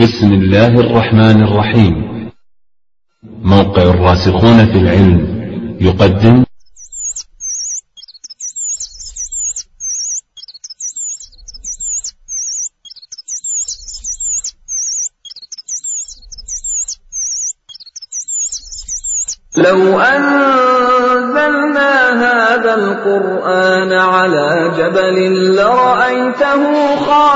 بسم الله الرحمن الرحيم موقع الراسخون في العلم يقدم لو أنزلنا هذا القرآن على جبل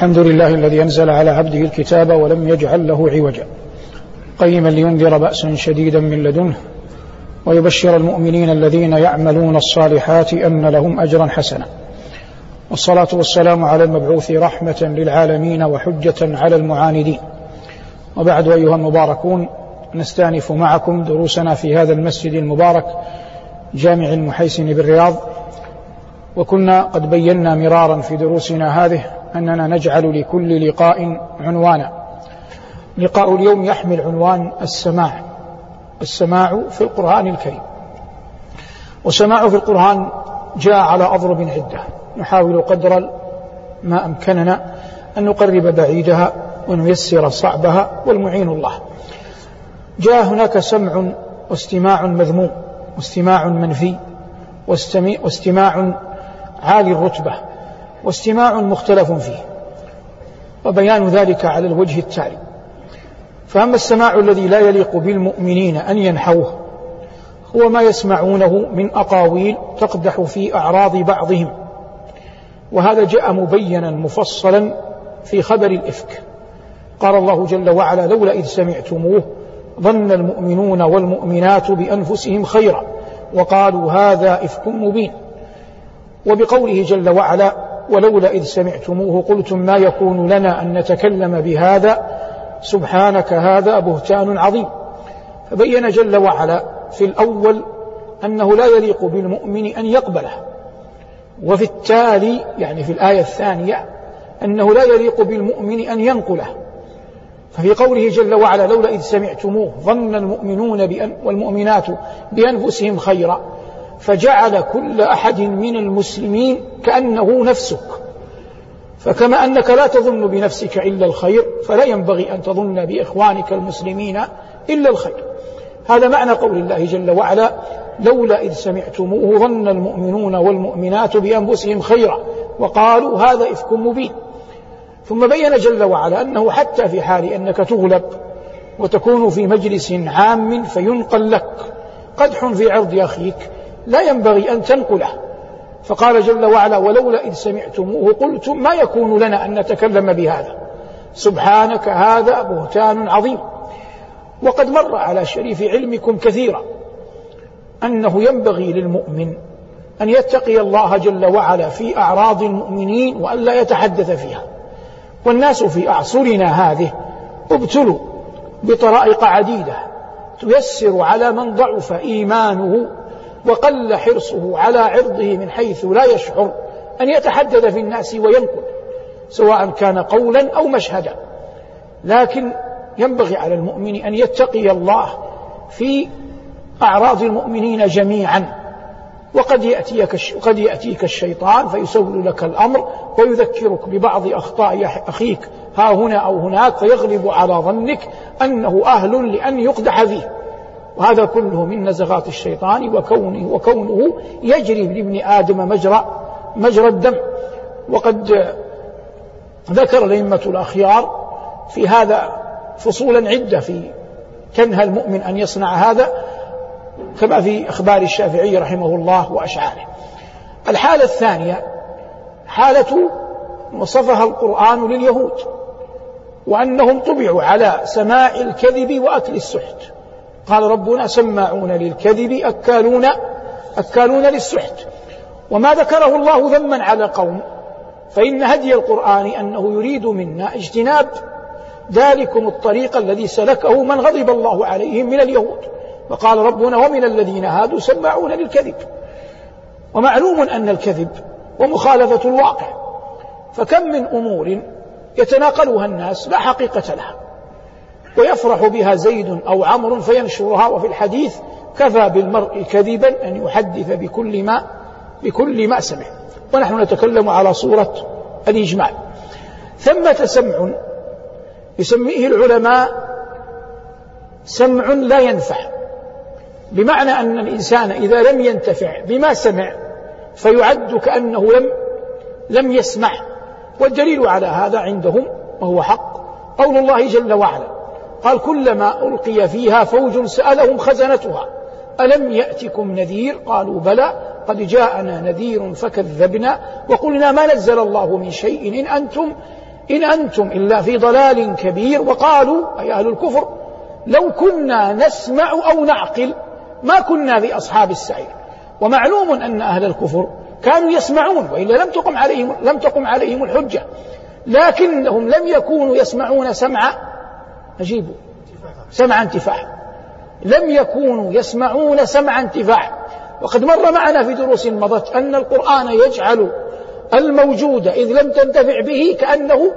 الحمد لله الذي أنزل على عبده الكتاب ولم يجعل له عوجا. قيما لينذر بأسا شديدا من لدنه ويبشر المؤمنين الذين يعملون الصالحات أن لهم أجرا حسنا. والصلاة والسلام على المبعوث رحمة للعالمين وحجة على المعاندين. وبعد أيها المباركون نستأنف معكم دروسنا في هذا المسجد المبارك جامع المحيسن بالرياض. وكنا قد بينا مرارا في دروسنا هذه أننا نجعل لكل لقاء عنوانا. لقاء اليوم يحمل عنوان السماع. السماع في القرآن الكريم. والسماع في القرآن جاء على أضرب عدة. نحاول قدر ما أمكننا أن نقرب بعيدها ونيسر صعبها والمعين الله. جاء هناك سمع واستماع مذموم واستماع منفي واستماع عالي الرتبة. واستماع مختلف فيه وبيان ذلك على الوجه التالي. فأما السماع الذي لا يليق بالمؤمنين أن ينحوه هو ما يسمعونه من أقاويل تقدح في أعراض بعضهم. وهذا جاء مبينا مفصلا في خبر الإفك. قال الله جل وعلا لولا إذ سمعتموه ظن المؤمنون والمؤمنات بأنفسهم خيرا. وقالوا هذا إفك مبين. وبقوله جل وعلا ولولا إذ سمعتموه قلتم ما يكون لنا أن نتكلم بهذا؟ سبحانك هذا بهتان عظيم. فبين جل وعلا في الأول أنه لا يليق بالمؤمن أن يقبله. وفي التالي يعني في الآية الثانية أنه لا يليق بالمؤمن أن ينقله. ففي قوله جل وعلا لولا إذ سمعتموه ظن المؤمنون بأن والمؤمنات بأنفسهم خيرا فجعل كل أحد من المسلمين كأنه نفسك. فكما أنك لا تظن بنفسك إلا الخير فلا ينبغي أن تظن بإخوانك المسلمين إلا الخير. هذا معنى قول الله جل وعلا لولا إذ سمعتموه ظن المؤمنون والمؤمنات بأنفسهم خيرا وقالوا هذا إفك مبين. ثم بين جل وعلا أنه حتى في حال أنك تغلب وتكون في مجلس عام فينقل لك قدح في عرض أخيك لا ينبغي أن تنقله. فقال جل وعلا ولولا إذ سمعتموه قلتم ما يكون لنا أن نتكلم بهذا؟ سبحانك هذا بهتان عظيم. وقد مر على شريف علمكم كثيرا أنه ينبغي للمؤمن أن يتقي الله جل وعلا في أعراض المؤمنين وألا يتحدث فيها. والناس في أعصرنا هذه ابتلوا بطرائق عديدة تيسر على من ضعف إيمانه وقل حرصه على عرضه من حيث لا يشعر أن يتحدث في الناس وينقل سواء كان قولا أو مشهدا. لكن ينبغي على المؤمن أن يتقي الله في أعراض المؤمنين جميعا. وقد يأتيك قد يأتيك الشيطان فيسول لك الأمر ويذكرك ببعض أخطاء أخيك ها هنا أو هناك فيغلب على ظنك أنه أهل لأن يقدح فيه وهذا كله من نزغات الشيطان وكونه وكونه يجري لابن آدم مجرى مجرى الدم. وقد ذكر الأئمة الأخيار في هذا فصولا عدة في تنهى المؤمن أن يصنع هذا كما في أخبار الشافعي رحمه الله وأشعاره. الحالة الثانية حالة وصفها القرآن لليهود وأنهم طبعوا على سماع الكذب وأكل السحت. قال ربنا سماعون للكذب أكالون أكالون للسحت. وما ذكره الله ذما على قوم. فإن هدي القرآن أنه يريد منا اجتناب ذلكم الطريق الذي سلكه من غضب الله عليهم من اليهود. وقال ربنا ومن الذين هادوا سماعون للكذب. ومعلوم أن الكذب ومخالفة الواقع. فكم من أمور يتناقلها الناس لا حقيقة لها. ويفرح بها زيد أو عمرو فينشرها وفي الحديث كفى بالمرء كذبا أن يحدث بكل ما بكل ما سمع. ونحن نتكلم على صورة الإجمال ثمة سمع يسميه العلماء سمع لا ينفع بمعنى أن الإنسان إذا لم ينتفع بما سمع فيعد كأنه لم لم يسمع. والدليل على هذا عندهم وهو حق قول الله جل وعلا. قال كلما ألقي فيها فوج سألهم خزنتها. ألم يأتكم نذير؟ قالوا بلى قد جاءنا نذير فكذبنا وقلنا ما نزل الله من شيء إن أنتم إن أنتم إلا في ضلال كبير. وقالوا أي أهل الكفر لو كنا نسمع أو نعقل ما كنا في أصحاب السعير. ومعلوم أن أهل الكفر كانوا يسمعون وإلا لم تقم عليهم لم تقم عليهم الحجة. لكنهم لم يكونوا يسمعون سمع أجيبوا سمع انتفاع لم يكونوا يسمعون سمع انتفاع وقد مر معنا في دروس مضت أن القرآن يجعل الموجود إذ لم تنتفع به كأنه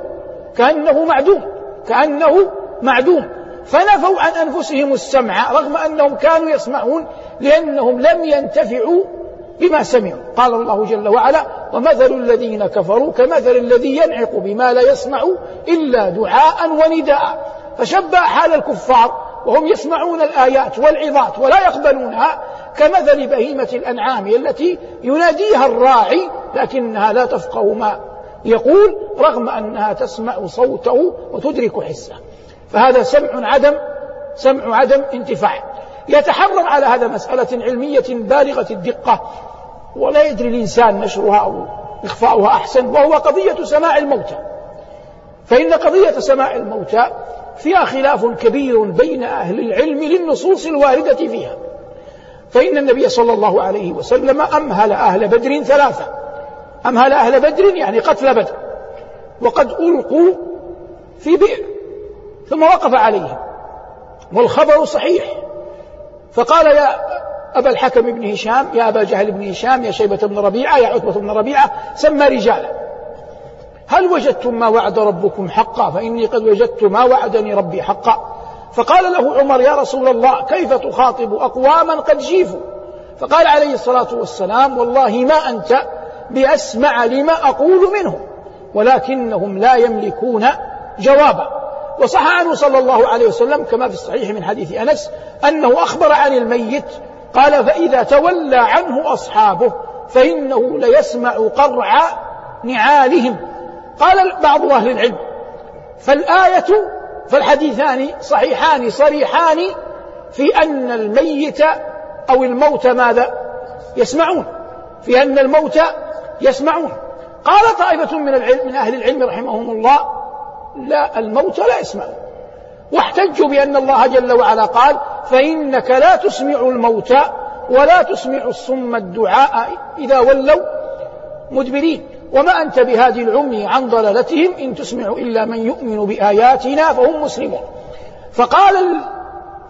كأنه معدوم. كأنه معدوم. فنفوا عن أنفسهم السمع رغم أنهم كانوا يسمعون لأنهم لم ينتفعوا بما سمعوا. قال الله جل وعلا ومثل الذين كفروا كمثل الذي ينعق بما لا يسمع إلا دعاء ونداء. فشبه حال الكفار وهم يسمعون الآيات والعظات ولا يقبلونها كمثل بهيمة الأنعام التي يناديها الراعي لكنها لا تفقه ما يقول رغم أنها تسمع صوته وتدرك حسه. فهذا سمع عدم سمع عدم انتفاع. يتحرر على هذا مسألة علمية بالغة الدقة. ولا يدري الإنسان نشرها أو إخفاؤها أحسن وهو قضية سماع الموتى. فإن قضية سماع الموتى فيها خلاف كبير بين أهل العلم للنصوص الواردة فيها. فإن النبي صلى الله عليه وسلم أمهل أهل بدر ثلاثة. أمهل أهل بدر يعني قتل بدر. وقد ألقوا في بئر. ثم وقف عليهم. والخبر صحيح. فقال يا أبا الحكم بن هشام يا أبا جهل بن هشام يا شيبة بن ربيعة يا عتبة بن ربيعة سمى رجالا. هل وجدتم ما وعد ربكم حقا؟ فإني قد وجدت ما وعدني ربي حقا. فقال له عمر يا رسول الله كيف تخاطب أقواما قد جيفوا؟ فقال عليه الصلاة والسلام والله ما أنت بأسمع لما أقول منهم ولكنهم لا يملكون جوابا. وصح عنه صلى الله عليه وسلم كما في الصحيح من حديث أنس أنه أخبر عن الميت قال فإذا تولى عنه أصحابه فإنه ليسمع قرع نعالهم. قال بعض أهل العلم فالآية فالحديثان صحيحان صريحان في أن الميت أو الموت ماذا؟ يسمعون. في أن الموت يسمعون. قال طائفة من العلم من أهل العلم رحمهم الله لا الموت لا يسمعون واحتجوا بأن الله جل وعلا قال فإنك لا تسمع الموتى ولا تسمع الصم الدعاء إذا ولوا مدبرين. وما أنت بهادي العمي عن ضلالتهم إن تسمع إلا من يؤمن بآياتنا فهم مسلمون. فقال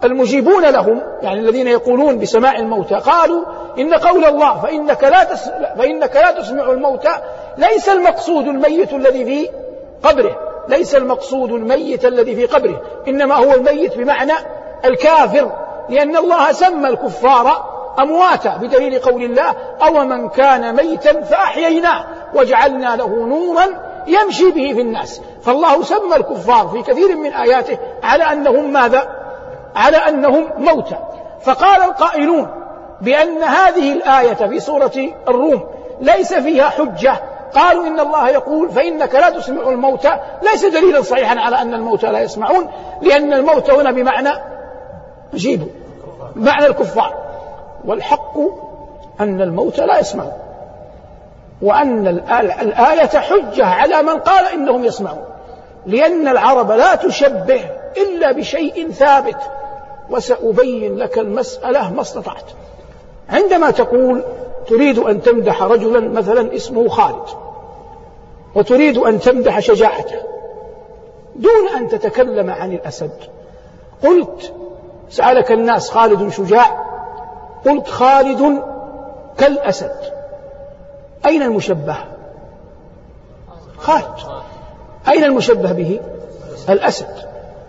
المجيبون لهم يعني الذين يقولون بسماع الموتى قالوا إن قول الله فإنك لا فإنك لا تسمع الموتى ليس المقصود الميت الذي في قبره ليس المقصود الميت الذي في قبره إنما هو الميت بمعنى الكافر لأن الله سمى الكفار أمواتا بدليل قول الله أو من كان ميتا فأحييناه وجعلنا له نورا يمشي به في الناس. فالله سمى الكفار في كثير من آياته على أنهم ماذا؟ على أنهم موتى. فقال القائلون بأن هذه الآية في سورة الروم ليس فيها حجة. قالوا إن الله يقول فإنك لا تسمع الموتى. ليس دليلا صحيحا على أن الموتى لا يسمعون لأن الموت هنا بمعنى جيبوا بمعنى الكفار. والحق أن الموت لا يسمعون وأن الآية حجة على من قال إنهم يسمعون لأن العرب لا تشبه إلا بشيء ثابت وسأبين لك المسألة ما استطعت. عندما تقول تريد أن تمدح رجلا مثلا اسمه خالد وتريد أن تمدح شجاعته دون أن تتكلم عن الأسد قلت سألك الناس خالد شجاع قلت خالد كالأسد. أين المشبه؟ خالد أين المشبه به؟ الأسد.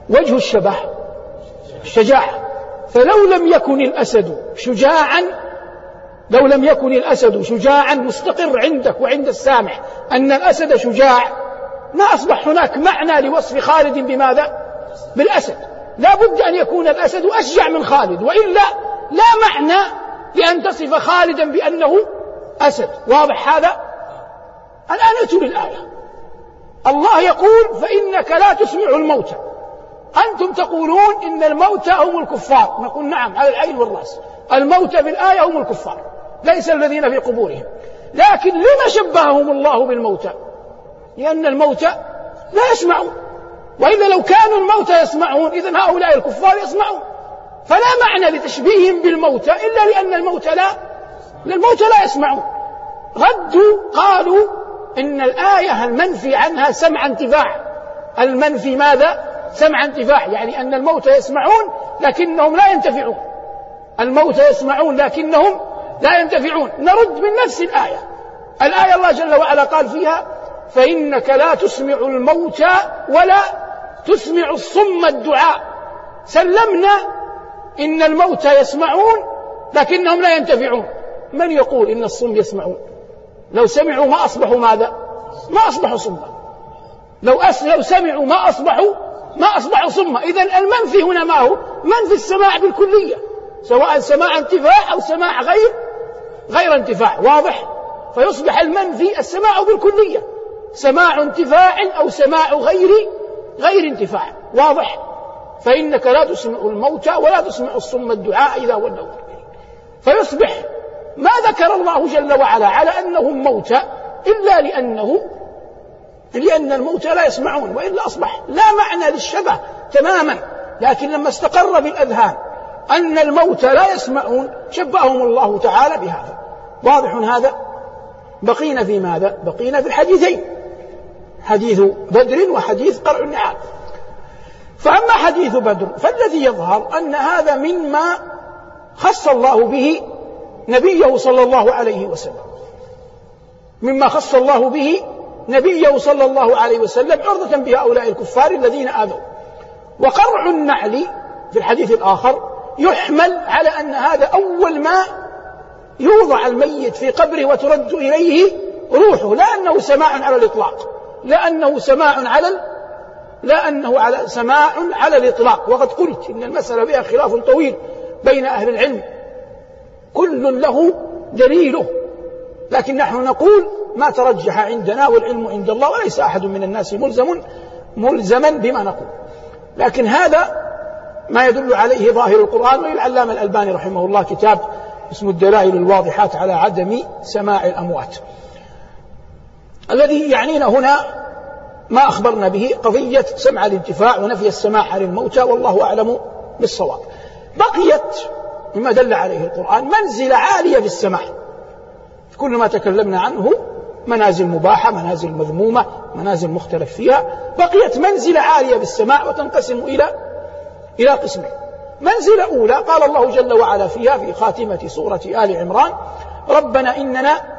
وجه الشبه؟ الشجاعة. فلو لم يكن الأسد شجاعا لو لم يكن الأسد شجاعا مستقر عندك وعند السامع أن الأسد شجاع ما أصبح هناك معنى لوصف خالد بماذا؟ بالأسد. لا بد أن يكون الأسد أشجع من خالد وإلا لا معنى لأن تصف خالدا بأنه أسد. واضح هذا؟ الآن أتوا للآية الله يقول فإنك لا تسمع الموتى. أنتم تقولون إن الموتى هم الكفار. نقول نعم على العين والرأس. الموتى في الآية هم الكفار ليس الذين في قبورهم. لكن لما شبههم الله بالموتى؟ لأن الموتى لا يسمعون. وإلا لو كانوا الموتى يسمعون إذا هؤلاء الكفار يسمعون. فلا معنى لتشبيههم بالموتى إلا لأن الموتى لا الموتى لا يسمعون. ردوا قالوا إن الآية المنفي عنها سمع انتفاع. المنفي ماذا؟ سمع انتفاع يعني أن الموتى يسمعون لكنهم لا ينتفعون. الموتى يسمعون لكنهم لا ينتفعون. نرد من نفس الآية. الآية الله جل وعلا قال فيها فإنك لا تسمع الموتى ولا تسمع الصم الدعاء. سلمنا إن الموتى يسمعون لكنهم لا ينتفعون. من يقول إن الصم يسمعون؟ لو سمعوا ما أصبحوا ماذا؟ ما أصبحوا صما لو, أس لو سمعوا ما أصبحوا ما أصبحوا صما إذا المنفي هنا ما هو؟ منفي السماع بالكلية. سواء سماع انتفاع أو سماع غير غير انتفاع واضح؟ فيصبح المنفي السماع بالكلية. سماع انتفاع أو سماع غير غير انتفاع واضح؟ فإنك لا تسمع الموتى ولا تسمع الصم الدعاء إذا ولوا فيصبح ما ذكر الله جل وعلا على أنهم موتى إلا لأنه لأن الموتى لا يسمعون وإلا أصبح لا معنى للشبه تماما. لكن لما استقر بالأذهان أن الموتى لا يسمعون شبههم الله تعالى بهذا. واضح هذا؟ بقينا في ماذا؟ بقينا في الحديثين. حديث بدر وحديث قرع النعال. فأما حديث بدر فالذي يظهر أن هذا مما خص الله به نبيه صلى الله عليه وسلم. مما خص الله به نبيه صلى الله عليه وسلم عرضة بهؤلاء الكفار الذين آذوا. وقرع النعل في الحديث الآخر يحمل على أن هذا أول ما يوضع الميت في قبره وترد إليه روحه لا أنه سماع على الإطلاق لا أنه سماع على لا أنه على سماع على الإطلاق. وقد قلت إن المسألة فيها خلاف طويل بين أهل العلم. كل له دليله. لكن نحن نقول ما ترجح عندنا والعلم عند الله وليس أحد من الناس ملزم ملزما بما نقول. لكن هذا ما يدل عليه ظاهر القرآن وللعلامة الألباني رحمه الله كتاب اسمه الدلائل الواضحات على عدم سماع الأموات. الذي يعنينا هنا ما أخبرنا به قضية سمع الانتفاع ونفي السماع عن الموتى والله أعلم بالصواب. بقيت مما دل عليه القرآن منزلة عالية في السماع كل ما تكلمنا عنه منازل مباحة منازل مذمومة منازل مختلف فيها. بقيت منزلة عالية بالسماع وتنقسم إلى إلى قسمين. منزلة أولى قال الله جل وعلا فيها في خاتمة سورة آل عمران ربنا إننا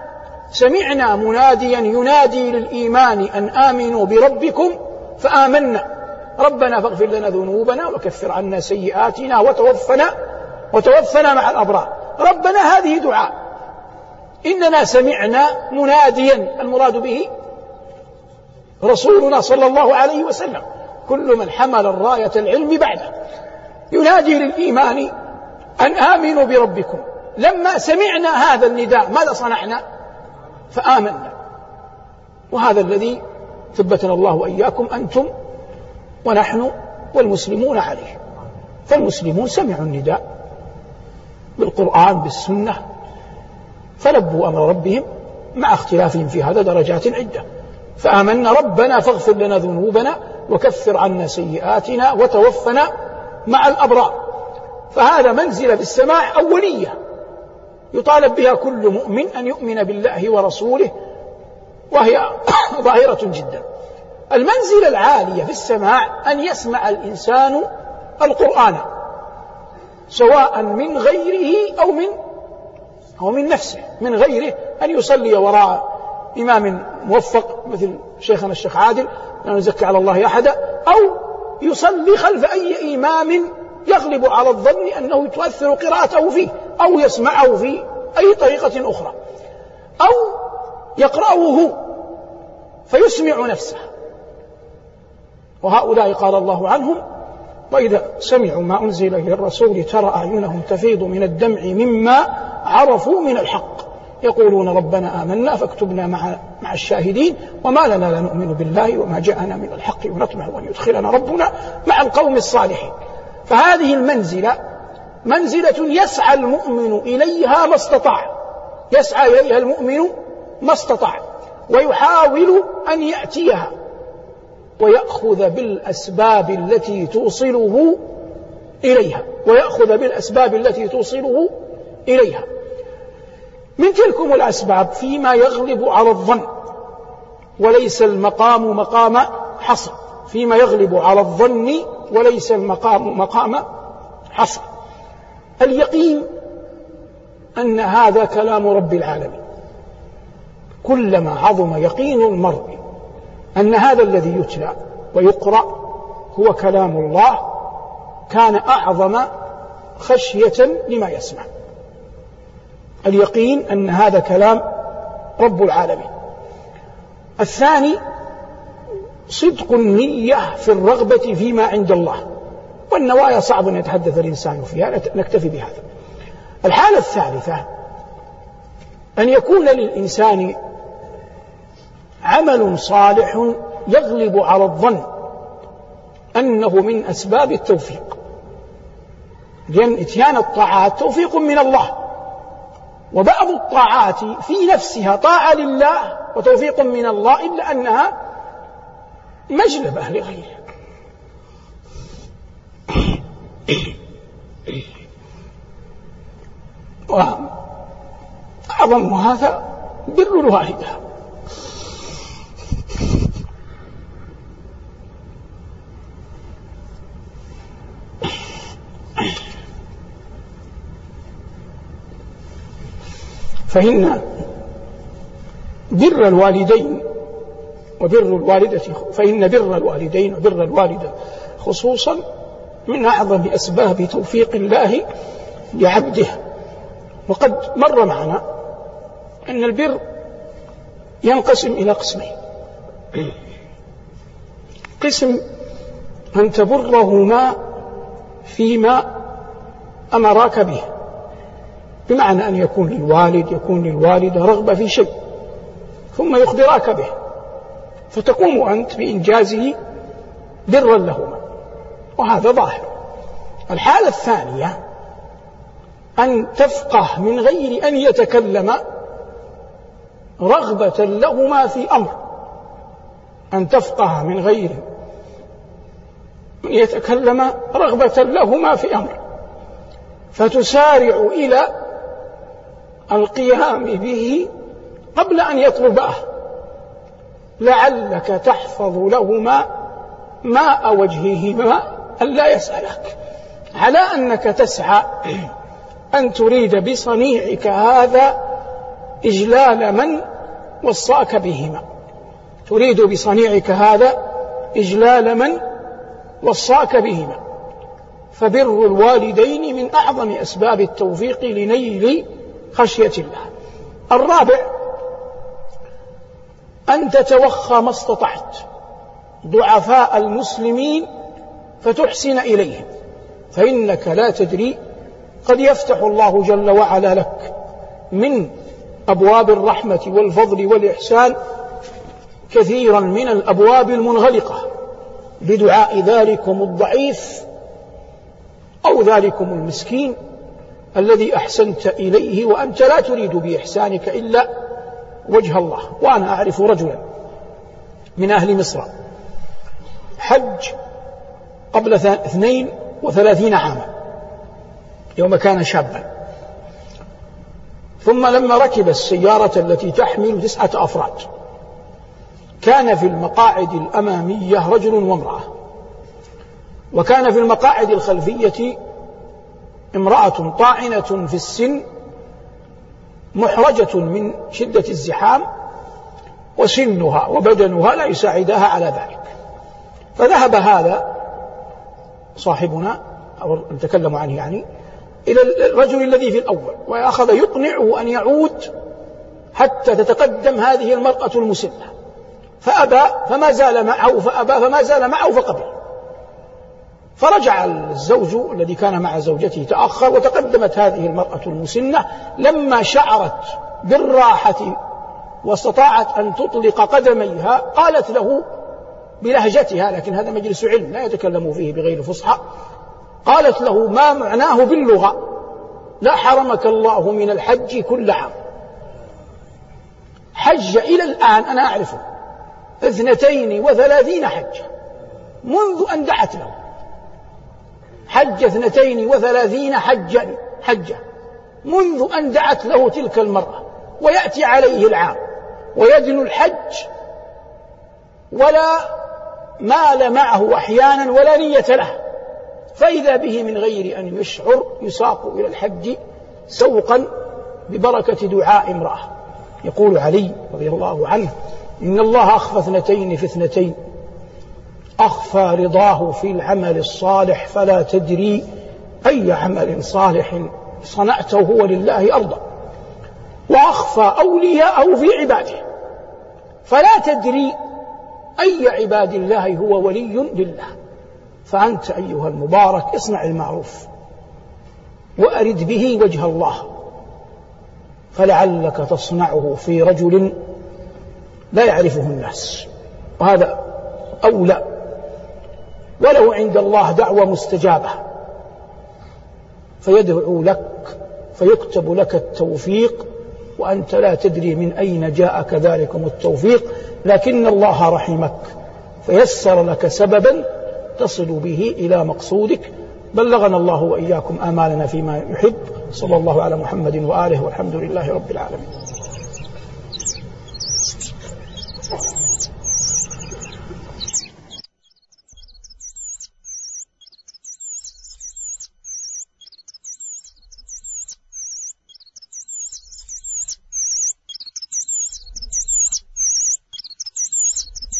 سمعنا مناديا ينادي للإيمان أن آمنوا بربكم فآمنا. ربنا فاغفر لنا ذنوبنا وكفر عنا سيئاتنا وتوفنا وتوفنا مع الأبرار. ربنا هذه دعاء. إننا سمعنا مناديا. المراد به رسولنا صلى الله عليه وسلم. كل من حمل الراية العلم بعده. ينادي للإيمان أن آمنوا بربكم. لما سمعنا هذا النداء ماذا صنعنا؟ فآمنا. وهذا الذي ثبتنا الله وإياكم أنتم ونحن والمسلمون عليه. فالمسلمون سمعوا النداء بالقرآن بالسنة فلبوا أمر ربهم مع اختلافهم في هذا درجات عدة. فآمنا ربنا فاغفر لنا ذنوبنا وكفر عنا سيئاتنا وتوفنا مع الأبرار. فهذا منزلة بالسماع أولية. يطالب بها كل مؤمن أن يؤمن بالله ورسوله وهي ظاهرة جدا. المنزلة العالية في السماع أن يسمع الإنسان القرآن سواء من غيره أو من أو من نفسه من غيره أن يصلي وراء إمام موفق مثل شيخنا الشيخ عادل لا نزكي على الله أحدا أو يصلي خلف أي إمام يغلب على الظن أنه تؤثر قراءته فيه. أو يسمعه في أي طريقة أخرى. أو يقرأه هو فيسمع نفسه. وهؤلاء قال الله عنهم وإذا سمعوا ما أنزل إلى الرسول ترى أعينهم تفيض من الدمع مما عرفوا من الحق. يقولون ربنا آمنا فاكتبنا مع مع الشاهدين وما لنا لا نؤمن بالله وما جاءنا من الحق ونطمع أن يدخلنا ربنا مع القوم الصالحين. فهذه المنزلة منزلة يسعى المؤمن إليها ما استطاع. يسعى إليها المؤمن ما استطاع. ويحاول أن يأتيها. ويأخذ بالأسباب التي توصله إليها. ويأخذ بالأسباب التي توصله إليها. من تلكم الأسباب فيما يغلب على الظن. وليس المقام مقام حصر. فيما يغلب على الظن وليس المقام مقام حصر. اليقين أن هذا كلام رب العالمين. كلما عظم يقين المرء أن هذا الذي يتلى ويقرأ هو كلام الله كان أعظم خشية لما يسمع. اليقين أن هذا كلام رب العالمين. الثاني صدق النية في الرغبة فيما عند الله. والنوايا صعب أن يتحدث الإنسان فيها نكتفي بهذا. الحالة الثالثة أن يكون للإنسان عمل صالح يغلب على الظن أنه من أسباب التوفيق. لأن إتيان الطاعات توفيق من الله. وبعض الطاعات في نفسها طاعة لله وتوفيق من الله إلا أنها مجلبة لغيره. وأعظم هذا بر الوالدة فإن بر الوالدين وبر الوالدة فإن بر الوالدين وبر الوالدة خصوصا من أعظم أسباب توفيق الله لعبده. وقد مر معنا أن البر ينقسم إلى قسمين. قسم أن تبرهما فيما أمراك به. بمعنى أن يكون للوالد يكون للوالدة رغبة في شيء ثم يخبراك به. فتقوم أنت بإنجازه برا لهما وهذا ظاهر. الحالة الثانية أن تفقه من غير أن يتكلم رغبة لهما في أمر. أن تفقه من غير أن يتكلم رغبة لهما في أمر. فتسارع إلى القيام به قبل أن يطلبه. لعلك تحفظ لهما ماء وجههما ألا يسألك. على أنك تسعى أن تريد بصنيعك هذا إجلال من وصاك بهما. تريد بصنيعك هذا إجلال من وصاك بهما. فبر الوالدين من أعظم أسباب التوفيق لنيل خشية الله. الرابع أن تتوخى ما استطعت. ضعفاء المسلمين فتحسن إليهم فإنك لا تدري قد يفتح الله جل وعلا لك من أبواب الرحمة والفضل والإحسان كثيرا من الأبواب المنغلقة. بدعاء ذلكم الضعيف أو ذلكم المسكين الذي أحسنت إليه وأنت لا تريد بإحسانك إلا وجه الله. وأنا أعرف رجلا من أهل مصر. حج قبل اثنين وثلاثين عاما يوم كان شابا. ثم لما ركب السيارة التي تحمل تسعة أفراد كان في المقاعد الأمامية رجل وامرأة. وكان في المقاعد الخلفية امرأة طاعنة في السن محرجة من شدة الزحام وسنها وبدنها لا يساعدها على ذلك. فذهب هذا صاحبنا أو نتكلم عنه يعني إلى الرجل الذي في الأول وأخذ يقنعه أن يعود حتى تتقدم هذه المرأة المسنة. فأبى فما زال معه فأبى فما زال معه فقبل. فرجع الزوج الذي كان مع زوجته تأخر وتقدمت هذه المرأة المسنة لما شعرت بالراحة واستطاعت أن تطلق قدميها قالت له بلهجتها لكن هذا مجلس علم لا يتكلم فيه بغير فصحى. قالت له ما معناه باللغة؟ لا حرمك الله من الحج كل عام حج إلى الآن أنا أعرفه. اثنتين وثلاثين حجة. منذ أن دعت له. حج اثنتين وثلاثين حجا حجة. منذ أن دعت له تلك المرأة ويأتي عليه العام. ويدنو الحج. ولا مال معه أحيانا ولا نية له. فإذا به من غير أن يشعر يساق إلى الحج سوقا ببركة دعاء امرأة. يقول علي رضي الله عنه إن الله أخفى اثنتين في اثنتين. أخفى رضاه في العمل الصالح فلا تدري أي عمل صالح صنعته هو لله أرضى وأخفى أولياءه في عباده فلا تدري أي عباد الله هو ولي لله. فأنت أيها المبارك اصنع المعروف وأرد به وجه الله. فلعلك تصنعه في رجل لا يعرفه الناس. وهذا أولى. وله عند الله دعوة مستجابة. فيدعو لك فيكتب لك التوفيق وأنت لا تدري من أين جاءك ذلكم التوفيق لكن الله رحمك فيسر لك سببا تصل به إلى مقصودك. بلغنا الله وإياكم آمالنا فيما يحب. صلى الله على محمد وآله والحمد لله رب العالمين.